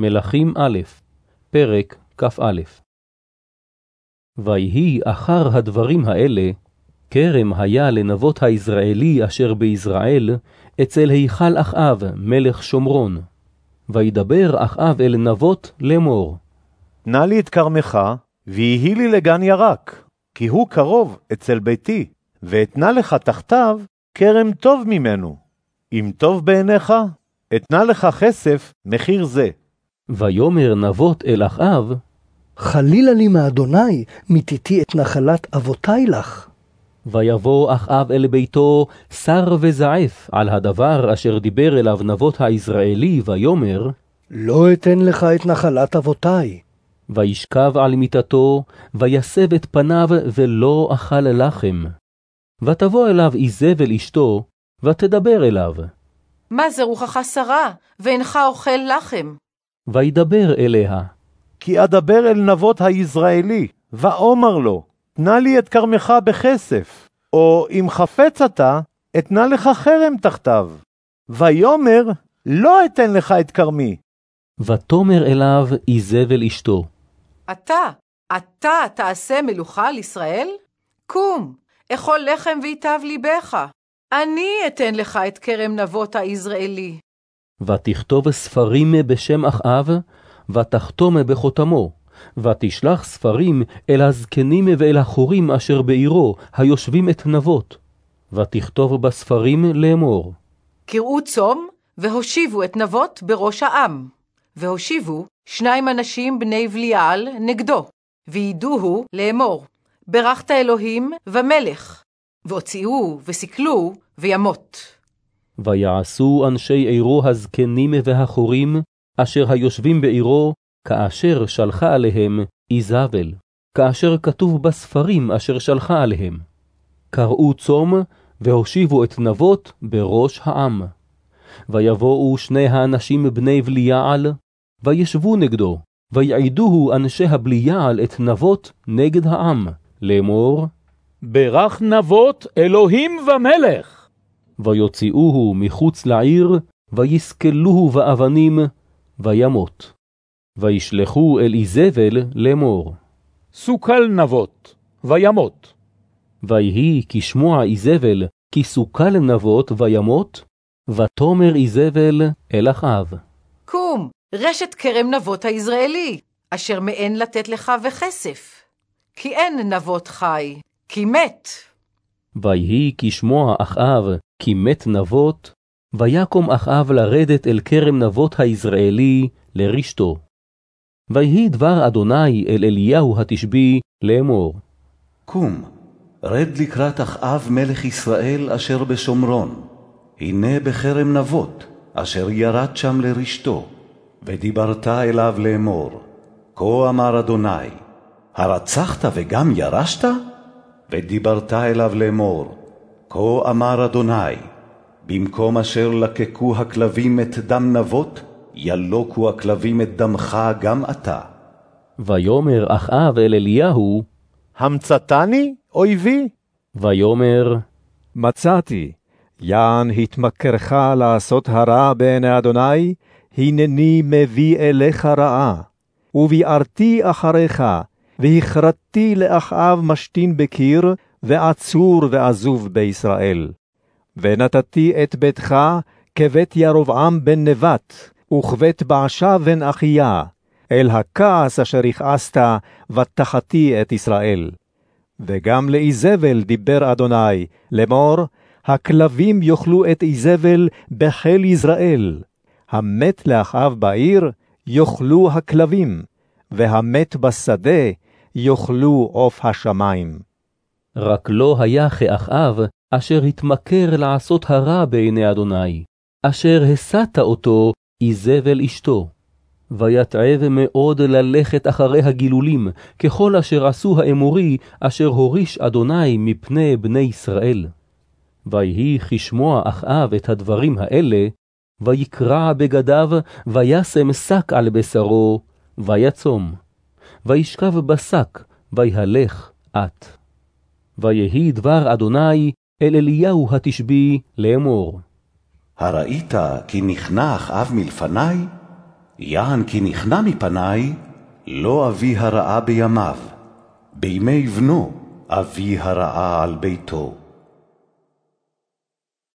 מלכים א', פרק כ"א. ויהי אחר הדברים האלה, כרם היה לנבות היזרעאלי אשר ביזרעאל, אצל היכל אחאב, מלך שומרון. וידבר אחאב אל נבות לאמור. נא לי את כרמך, ויהי לי לגן ירק, כי הוא קרוב אצל ביתי, ואתנה לך תחתיו כרם טוב ממנו. אם טוב בעיניך, אתנה לך כסף מחיר זה. ויאמר נבות אל אחאב, חלילה לי מאדוני, מיתיתי את נחלת אבותי לך. ויבוא אחאב אל ביתו שר וזעף על הדבר אשר דיבר אליו נבות היזרעאלי, ויאמר, לא אתן לך את נחלת אבותי. וישכב על מיטתו, ויסב את פניו, ולא אכל לחם. ותבוא אליו איזבל אשתו, ותדבר אליו. מה זה רוחך שרה, ואינך אוכל לחם? וידבר אליה. כי אדבר אל נבות היזרעאלי, ואומר לו, תנה לי את כרמך בכסף, או אם חפץ אתה, אתנה לך חרם תחתיו. ויאמר, לא אתן לך את כרמי. ותאמר אליו איזבל אשתו. אתה, אתה תעשה מלוכה על ישראל? קום, אכול לחם ויטב ליבך. אני אתן לך את כרם נבות היזרעאלי. ותכתוב ספרים בשם אחאב, ותחתום בחותמו, ותשלח ספרים אל הזקנים ואל החורים אשר בעירו, היושבים את נבות. ותכתוב בספרים לאמור. קראו צום, והושיבו את נבות בראש העם. והושיבו שניים אנשים בני בליעל נגדו, וידוהו לאמור, ברכת אלוהים ומלך, והוציאו וסיכלו וימות. ויעשו אנשי עירו הזקנים והחורים, אשר היושבים בעירו, כאשר שלחה עליהם איזבל, כאשר כתוב בספרים אשר שלחה עליהם. קראו צום, והושיבו את נבות בראש העם. ויבואו שני האנשים בני בליעל, וישבו נגדו, ויעידוהו אנשי הבליעל את נבות נגד העם, לאמור, ברך נבות אלוהים ומלך. ויוציאוהו מחוץ לעיר, ויסקלוהו באבנים, וימות. וישלחו אל איזבל לאמור. סוכל נבות, וימות. ויהי כשמוע איזבל, כי סוכל נבות וימות, ותאמר איזבל אל אחאב. קום, רשת כרם נבות היזרעאלי, אשר מעין לתת לך וכסף. כי אין נבות חי, כי מת. ויהי כשמוע אחאב, כי מת נבות, ויקום אחאב לרדת אל כרם נבות היזרעאלי לרשתו. ויהי דבר אדוני אל אליהו התשבי לאמור. קום, רד לקראת אחאב מלך ישראל אשר בשומרון. הנה בכרם נבות, אשר ירד שם לרשתו. ודיברת אליו לאמור, כה אמר אדוני, הרצחת וגם ירשת? ודיברת אליו לאמור, כה אמר אדוני, במקום אשר לקקו הכלבים את דם נבות, ילוקו הכלבים את דמך גם אתה. ויאמר אחאב אל אליהו, המצתני, אויבי? ויאמר, מצאתי, יען התמכרך לעשות הרע בעיני אדוני, הנני מביא אליך רעה. וביערתי אחריך, והכרתתי לאחאב משתין בקיר, ועצור ועזוב בישראל. ונתתי את ביתך כבית ירבעם בן נבט, וכבית בעשה בן אחיה, אל הכעס אשר הכעסת, ותחתי את ישראל. וגם לאיזבל דיבר אדוני, לאמור, הכלבים יאכלו את איזבל בחיל יזרעאל. המת לאחאב בעיר, יאכלו הכלבים, והמת בשדה, יאכלו עוף השמים. רק לא היה כאחאב, אשר התמכר לעשות הרע בעיני אדוני, אשר הסת אותו איזבל אשתו. ויתעב מאוד ללכת אחרי הגילולים, ככל אשר עשו האמורי, אשר הוריש אדוני מפני בני ישראל. ויהי כשמוע אחאב את הדברים האלה, ויקרע בגדיו, וישם שק על בשרו, ויצום. וישכב בשק, ויהלך את. ויהי דבר אדוני אל אליהו התשבי לאמור. הראית כי נכנע אחאב מלפני? יען כי נכנע מפני, לא אביא הרעה בימיו, בימי בנו אביא הרעה על ביתו.